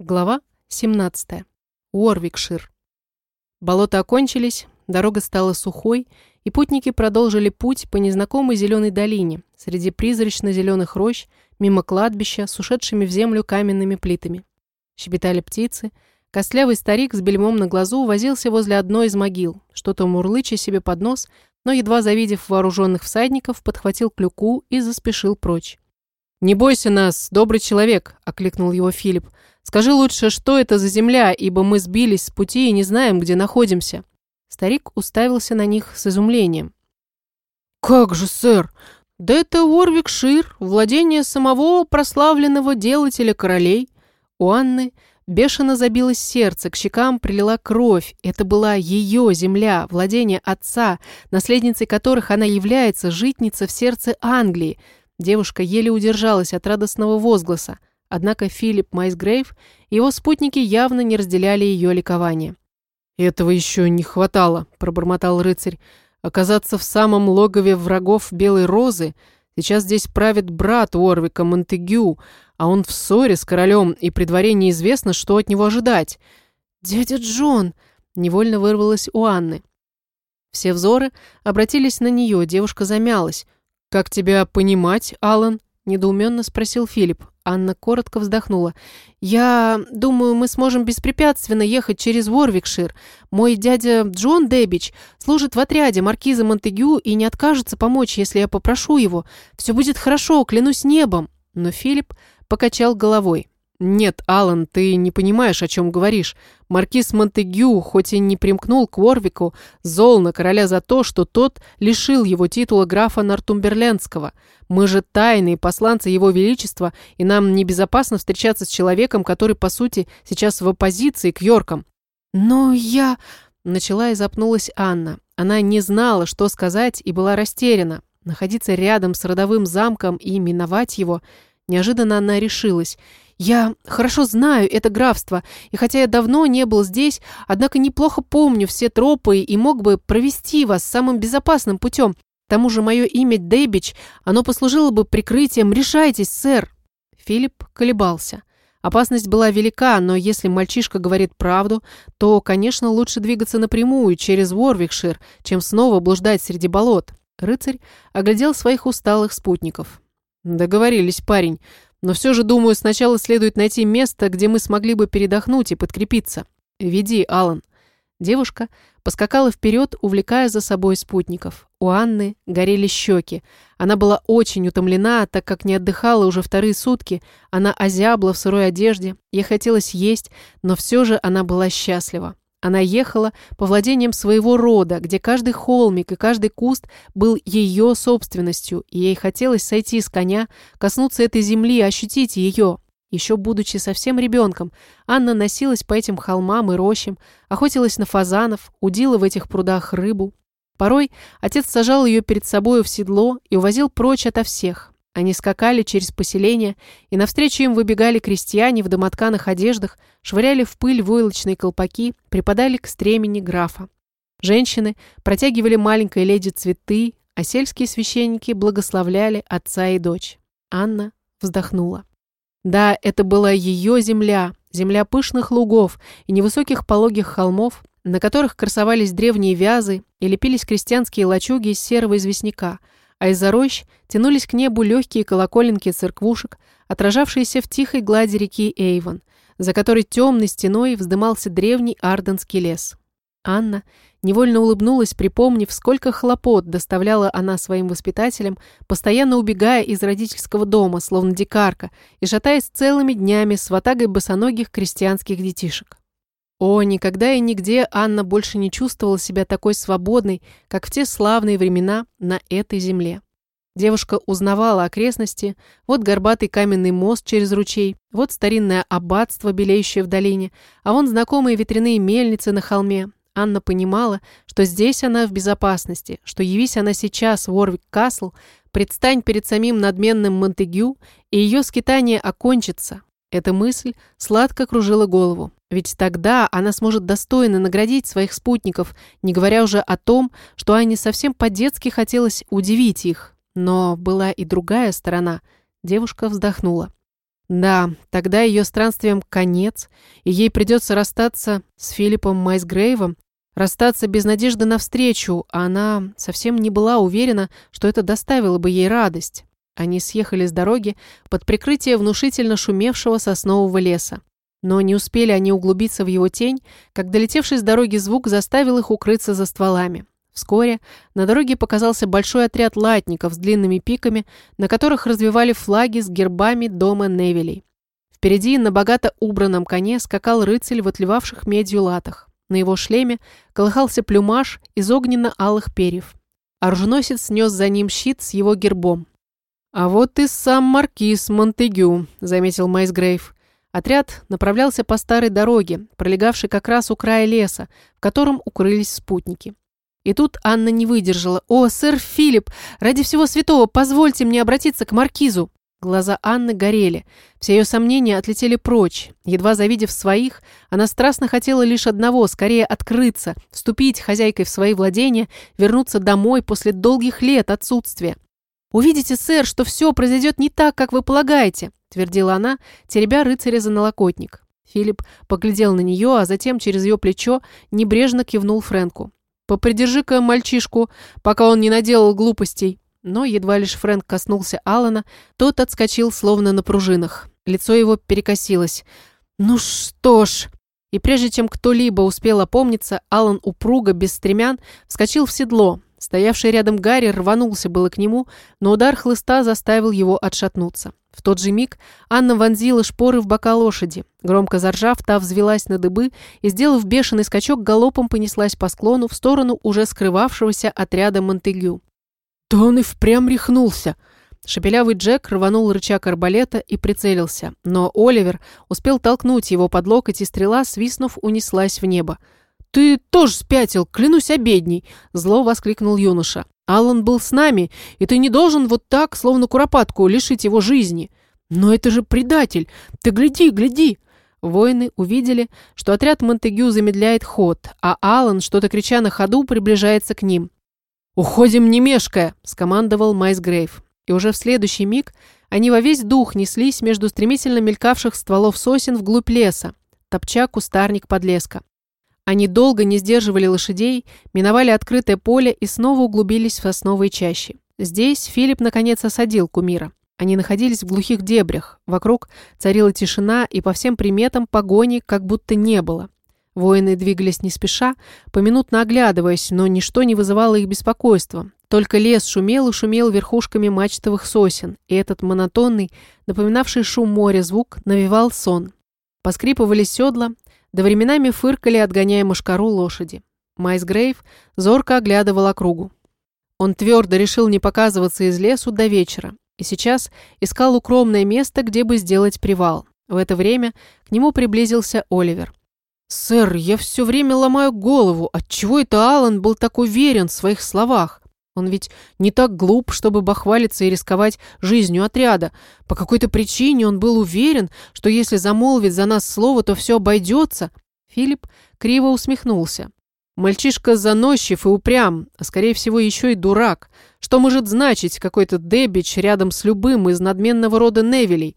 Глава 17. Уорвикшир. Болота окончились, дорога стала сухой, и путники продолжили путь по незнакомой зеленой долине, среди призрачно-зеленых рощ, мимо кладбища с ушедшими в землю каменными плитами. Щебетали птицы, костлявый старик с бельмом на глазу возился возле одной из могил, что-то мурлыча себе под нос, но, едва завидев вооруженных всадников, подхватил клюку и заспешил прочь. «Не бойся нас, добрый человек!» – окликнул его Филипп. «Скажи лучше, что это за земля, ибо мы сбились с пути и не знаем, где находимся». Старик уставился на них с изумлением. «Как же, сэр? Да это Уорвикшир, владение самого прославленного делателя королей». У Анны бешено забилось сердце, к щекам прилила кровь. Это была ее земля, владение отца, наследницей которых она является, житница в сердце Англии – Девушка еле удержалась от радостного возгласа, однако Филипп Майсгрейв и его спутники явно не разделяли ее ликование. «Этого еще не хватало», – пробормотал рыцарь. «Оказаться в самом логове врагов Белой Розы? Сейчас здесь правит брат Уорвика Монтегю, а он в ссоре с королем, и при дворе неизвестно, что от него ожидать». «Дядя Джон!» – невольно вырвалась у Анны. Все взоры обратились на нее, девушка замялась – «Как тебя понимать, Алан?» – недоуменно спросил Филипп. Анна коротко вздохнула. «Я думаю, мы сможем беспрепятственно ехать через Ворвикшир. Мой дядя Джон Дебич служит в отряде маркиза Монтегю и не откажется помочь, если я попрошу его. Все будет хорошо, клянусь небом». Но Филипп покачал головой. «Нет, Алан, ты не понимаешь, о чем говоришь. Маркиз Монтегю, хоть и не примкнул к Уорвику, зол на короля за то, что тот лишил его титула графа Нортумберлендского. Мы же тайные посланцы его величества, и нам небезопасно встречаться с человеком, который, по сути, сейчас в оппозиции к Йоркам». «Но я...» — начала и запнулась Анна. Она не знала, что сказать, и была растеряна. Находиться рядом с родовым замком и миновать его... Неожиданно она решилась — я хорошо знаю это графство, и хотя я давно не был здесь, однако неплохо помню все тропы и мог бы провести вас самым безопасным путем. К тому же мое имя Дэбич, оно послужило бы прикрытием. Решайтесь, сэр!» Филипп колебался. Опасность была велика, но если мальчишка говорит правду, то, конечно, лучше двигаться напрямую через Ворвикшир, чем снова блуждать среди болот. Рыцарь оглядел своих усталых спутников. «Договорились, парень. Но все же, думаю, сначала следует найти место, где мы смогли бы передохнуть и подкрепиться. Веди, Алан. Девушка поскакала вперед, увлекая за собой спутников. У Анны горели щеки. Она была очень утомлена, так как не отдыхала уже вторые сутки. Она озябла в сырой одежде. Ей хотелось есть, но все же она была счастлива. Она ехала по владениям своего рода, где каждый холмик и каждый куст был ее собственностью, и ей хотелось сойти с коня, коснуться этой земли, ощутить ее. Еще будучи совсем ребенком, Анна носилась по этим холмам и рощам, охотилась на фазанов, удила в этих прудах рыбу. Порой отец сажал ее перед собою в седло и увозил прочь ото всех. Они скакали через поселение, и навстречу им выбегали крестьяне в домотканых одеждах, швыряли в пыль войлочные колпаки, припадали к стремени графа. Женщины протягивали маленькой леди цветы, а сельские священники благословляли отца и дочь. Анна вздохнула. Да, это была ее земля, земля пышных лугов и невысоких пологих холмов, на которых красовались древние вязы и лепились крестьянские лачуги из серого известняка – а из-за рощ тянулись к небу легкие колоколенки церквушек, отражавшиеся в тихой глади реки Эйвон, за которой темной стеной вздымался древний арденский лес. Анна невольно улыбнулась, припомнив, сколько хлопот доставляла она своим воспитателям, постоянно убегая из родительского дома, словно дикарка, и шатаясь целыми днями с ватагой босоногих крестьянских детишек. О, никогда и нигде Анна больше не чувствовала себя такой свободной, как в те славные времена на этой земле. Девушка узнавала окрестности, вот горбатый каменный мост через ручей, вот старинное аббатство, белеющее в долине, а вон знакомые ветряные мельницы на холме. Анна понимала, что здесь она в безопасности, что явись она сейчас в Уорвик-Касл, предстань перед самим надменным Монтегю, и ее скитание окончится. Эта мысль сладко кружила голову. Ведь тогда она сможет достойно наградить своих спутников, не говоря уже о том, что Ане совсем по-детски хотелось удивить их. Но была и другая сторона. Девушка вздохнула. Да, тогда ее странствием конец, и ей придется расстаться с Филиппом Майсгрейвом, расстаться без надежды на встречу, а она совсем не была уверена, что это доставило бы ей радость. Они съехали с дороги под прикрытие внушительно шумевшего соснового леса. Но не успели они углубиться в его тень, как долетевший с дороги звук заставил их укрыться за стволами. Вскоре на дороге показался большой отряд латников с длинными пиками, на которых развивали флаги с гербами дома Невилей. Впереди на богато убранном коне скакал рыцарь в отливавших медью латах. На его шлеме колыхался плюмаж из огненно-алых перьев. Оруженосец снес за ним щит с его гербом. «А вот и сам маркиз Монтегю», — заметил Майсгрейв. Отряд направлялся по старой дороге, пролегавшей как раз у края леса, в котором укрылись спутники. И тут Анна не выдержала. «О, сэр Филипп, ради всего святого, позвольте мне обратиться к маркизу!» Глаза Анны горели. Все ее сомнения отлетели прочь. Едва завидев своих, она страстно хотела лишь одного – скорее открыться, вступить хозяйкой в свои владения, вернуться домой после долгих лет отсутствия. «Увидите, сэр, что все произойдет не так, как вы полагаете», – твердила она, теребя рыцаря за налокотник. Филипп поглядел на нее, а затем через ее плечо небрежно кивнул Фрэнку. Попридержи-ка мальчишку, пока он не наделал глупостей». Но едва лишь Фрэнк коснулся Алана, тот отскочил словно на пружинах. Лицо его перекосилось. «Ну что ж...» И прежде чем кто-либо успел опомниться, Алан упруго, без стремян, вскочил в седло. Стоявший рядом Гарри рванулся было к нему, но удар хлыста заставил его отшатнуться. В тот же миг Анна вонзила шпоры в бока лошади. Громко заржав, та взвелась на дыбы и, сделав бешеный скачок, галопом понеслась по склону в сторону уже скрывавшегося отряда Монтегю. «Да он и впрямь рехнулся!» Шепелявый Джек рванул рычаг арбалета и прицелился, но Оливер успел толкнуть его под локоть, и стрела, свистнув, унеслась в небо. «Ты тоже спятил, клянусь обедней!» – зло воскликнул юноша. Аллан был с нами, и ты не должен вот так, словно куропатку, лишить его жизни. Но это же предатель! Ты гляди, гляди!» Воины увидели, что отряд Монтегю замедляет ход, а Аллан, что-то крича на ходу, приближается к ним. «Уходим, не мешкая!» – скомандовал Майс Грейв. И уже в следующий миг они во весь дух неслись между стремительно мелькавших стволов сосен вглубь леса, топча кустарник подлеска. Они долго не сдерживали лошадей, миновали открытое поле и снова углубились в сосновые чащи. Здесь Филипп наконец осадил кумира. Они находились в глухих дебрях. Вокруг царила тишина, и по всем приметам погони как будто не было. Воины двигались не спеша, поминутно оглядываясь, но ничто не вызывало их беспокойства. Только лес шумел и шумел верхушками мачтовых сосен, и этот монотонный, напоминавший шум моря звук, навевал сон. Поскрипывали седла, да временами фыркали, отгоняя мошкару лошади. Майс Грейв зорко оглядывал округу. Он твердо решил не показываться из лесу до вечера, и сейчас искал укромное место, где бы сделать привал. В это время к нему приблизился Оливер. «Сэр, я все время ломаю голову, отчего это Алан был так уверен в своих словах? Он ведь не так глуп, чтобы бахвалиться и рисковать жизнью отряда. По какой-то причине он был уверен, что если замолвит за нас слово, то все обойдется. Филипп криво усмехнулся. Мальчишка заносчив и упрям, а скорее всего еще и дурак. Что может значить какой-то дебич рядом с любым из надменного рода Невилей?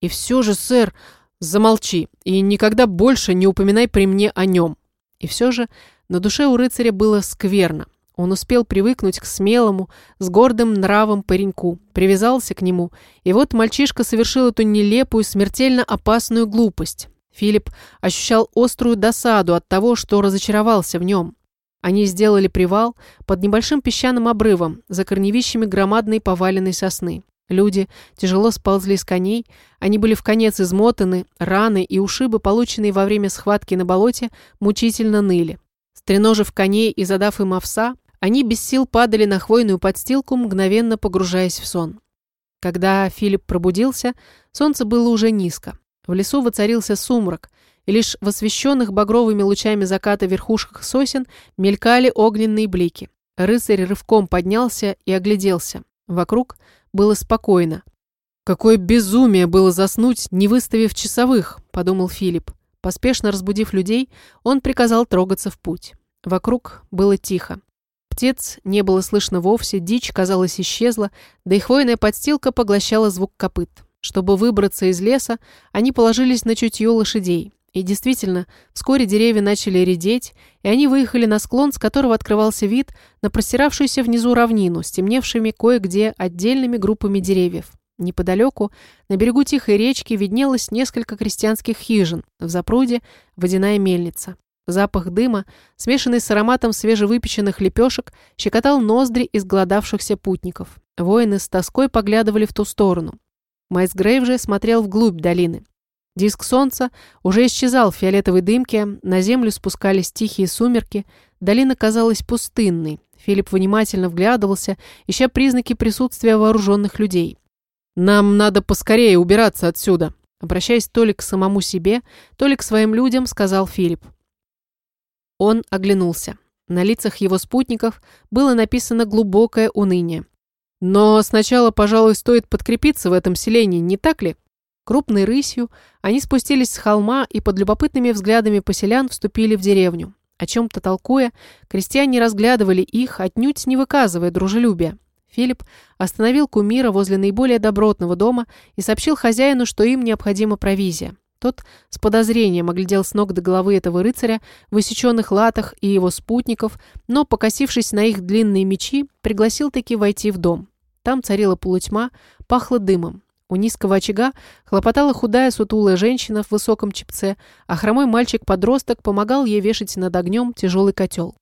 И все же, сэр, замолчи и никогда больше не упоминай при мне о нем. И все же на душе у рыцаря было скверно. Он успел привыкнуть к смелому, с гордым нравом пареньку, привязался к нему, и вот мальчишка совершил эту нелепую, смертельно опасную глупость. Филипп ощущал острую досаду от того, что разочаровался в нем. Они сделали привал под небольшим песчаным обрывом за корневищами громадной поваленной сосны. Люди тяжело сползли с коней, они были в конец измотаны, раны и ушибы, полученные во время схватки на болоте, мучительно ныли. Стреножив коней и задав им овса, они без сил падали на хвойную подстилку, мгновенно погружаясь в сон. Когда Филипп пробудился, солнце было уже низко. В лесу воцарился сумрак, и лишь в освещенных багровыми лучами заката верхушках сосен мелькали огненные блики. Рыцарь рывком поднялся и огляделся. Вокруг было спокойно. «Какое безумие было заснуть, не выставив часовых», — подумал Филипп. Поспешно разбудив людей, он приказал трогаться в путь. Вокруг было тихо. Птиц не было слышно вовсе, дичь, казалось, исчезла, да и хвойная подстилка поглощала звук копыт. Чтобы выбраться из леса, они положились на чутье лошадей. И действительно, вскоре деревья начали редеть, и они выехали на склон, с которого открывался вид на простиравшуюся внизу равнину, стемневшими кое-где отдельными группами деревьев. Неподалеку, на берегу тихой речки, виднелось несколько крестьянских хижин, в запруде водяная мельница. Запах дыма, смешанный с ароматом свежевыпеченных лепешек, щекотал ноздри изголодавшихся путников. Воины с тоской поглядывали в ту сторону. Майс Грейв же смотрел вглубь долины. Диск солнца уже исчезал в фиолетовой дымке, на землю спускались тихие сумерки, долина казалась пустынной. Филипп внимательно вглядывался, ища признаки присутствия вооруженных людей. «Нам надо поскорее убираться отсюда», обращаясь то ли к самому себе, то ли к своим людям, сказал Филипп. Он оглянулся. На лицах его спутников было написано глубокое уныние. «Но сначала, пожалуй, стоит подкрепиться в этом селении, не так ли?» Крупной рысью они спустились с холма и под любопытными взглядами поселян вступили в деревню. О чем-то толкуя, крестьяне разглядывали их, отнюдь не выказывая дружелюбия. Филипп остановил кумира возле наиболее добротного дома и сообщил хозяину, что им необходима провизия. Тот с подозрением оглядел с ног до головы этого рыцаря в высеченных латах и его спутников, но, покосившись на их длинные мечи, пригласил таки войти в дом. Там царила полутьма, пахло дымом. У низкого очага хлопотала худая сутулая женщина в высоком чепце, а хромой мальчик-подросток помогал ей вешать над огнем тяжелый котел.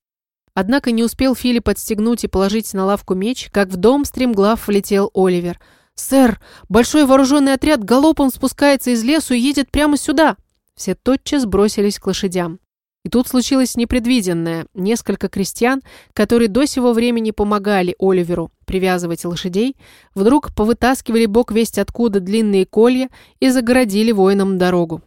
Однако не успел Филипп отстегнуть и положить на лавку меч, как в дом стремглав влетел Оливер. «Сэр, большой вооруженный отряд галопом спускается из лесу и едет прямо сюда!» Все тотчас бросились к лошадям. И тут случилось непредвиденное. Несколько крестьян, которые до сего времени помогали Оливеру привязывать лошадей, вдруг повытаскивали бок весть откуда длинные колья и загородили воинам дорогу.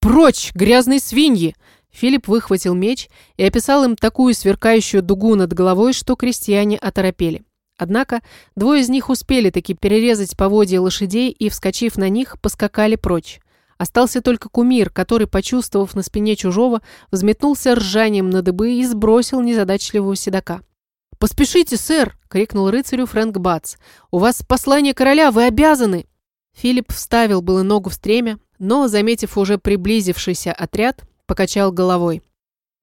«Прочь, грязные свиньи!» Филипп выхватил меч и описал им такую сверкающую дугу над головой, что крестьяне оторопели. Однако двое из них успели таки перерезать поводья лошадей и, вскочив на них, поскакали прочь. Остался только кумир, который, почувствовав на спине чужого, взметнулся ржанием на дыбы и сбросил незадачливого седока. «Поспешите, сэр!» — крикнул рыцарю Фрэнк Батс. «У вас послание короля, вы обязаны!» Филипп вставил было ногу в стремя, но, заметив уже приблизившийся отряд, покачал головой.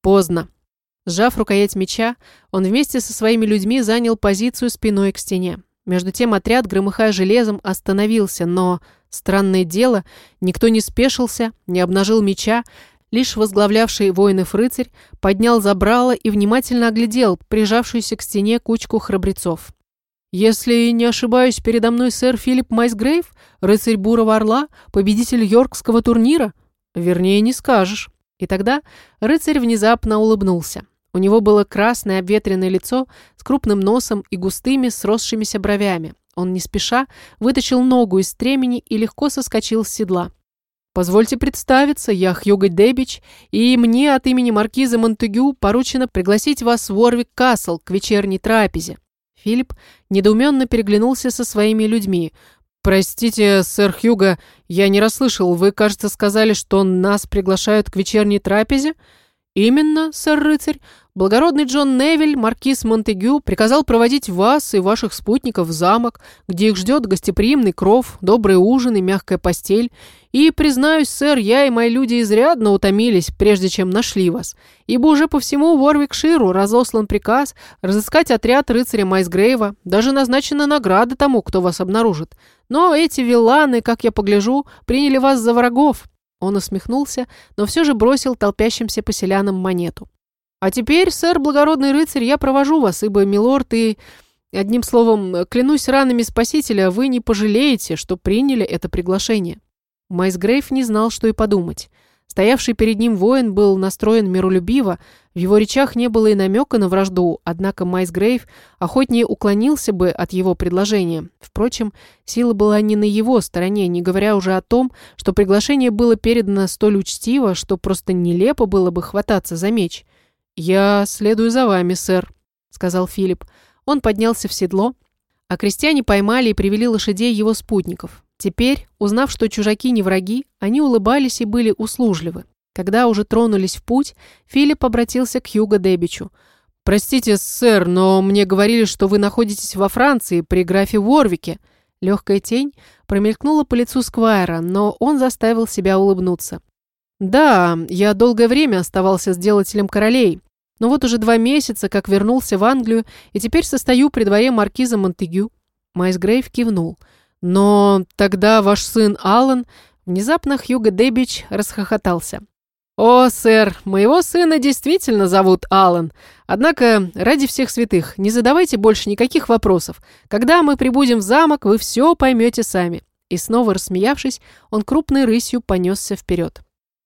Поздно. Сжав рукоять меча, он вместе со своими людьми занял позицию спиной к стене. Между тем отряд, громыхая железом, остановился, но Странное дело, никто не спешился, не обнажил меча, лишь возглавлявший воинов рыцарь поднял забрало и внимательно оглядел прижавшуюся к стене кучку храбрецов. «Если не ошибаюсь, передо мной сэр Филипп Майсгрейв, рыцарь Бурого Орла, победитель Йоркского турнира? Вернее, не скажешь». И тогда рыцарь внезапно улыбнулся. У него было красное обветренное лицо с крупным носом и густыми сросшимися бровями. Он не спеша вытащил ногу из стремени и легко соскочил с седла. «Позвольте представиться, я Хьюго Дебич, и мне от имени маркиза Монтегю поручено пригласить вас в Уорвик Касл к вечерней трапезе». Филипп недоуменно переглянулся со своими людьми. «Простите, сэр Хьюго, я не расслышал. Вы, кажется, сказали, что нас приглашают к вечерней трапезе?» «Именно, сэр-рыцарь. Благородный Джон Невиль, маркиз Монтегю, приказал проводить вас и ваших спутников в замок, где их ждет гостеприимный кров, добрый ужин и мягкая постель. И, признаюсь, сэр, я и мои люди изрядно утомились, прежде чем нашли вас, ибо уже по всему Ворвикширу разослан приказ разыскать отряд рыцаря Майсгрейва, даже назначена награда тому, кто вас обнаружит. Но эти вилланы, как я погляжу, приняли вас за врагов». Он усмехнулся, но все же бросил толпящимся поселянам монету. А теперь, сэр, благородный рыцарь, я провожу вас, ибо, милорд, и... Одним словом, клянусь ранами Спасителя, вы не пожалеете, что приняли это приглашение». Майсгрейв не знал, что и подумать. Стоявший перед ним воин был настроен миролюбиво, в его речах не было и намека на вражду, однако Майсгрейв охотнее уклонился бы от его предложения. Впрочем, сила была не на его стороне, не говоря уже о том, что приглашение было передано столь учтиво, что просто нелепо было бы хвататься за меч. «Я следую за вами, сэр», — сказал Филипп. Он поднялся в седло, а крестьяне поймали и привели лошадей его спутников. Теперь, узнав, что чужаки не враги, они улыбались и были услужливы. Когда уже тронулись в путь, Филипп обратился к Хьюго Дебичу. «Простите, сэр, но мне говорили, что вы находитесь во Франции при графе Ворвике». Легкая тень промелькнула по лицу Сквайра, но он заставил себя улыбнуться. «Да, я долгое время оставался сделателем королей, но вот уже два месяца, как вернулся в Англию, и теперь состою при дворе маркиза Монтегю». Майс Грейв кивнул. «Но тогда ваш сын Аллан...» Внезапно Хьюго Дебич расхохотался. «О, сэр, моего сына действительно зовут Аллан. Однако, ради всех святых, не задавайте больше никаких вопросов. Когда мы прибудем в замок, вы все поймете сами». И снова рассмеявшись, он крупной рысью понесся вперед.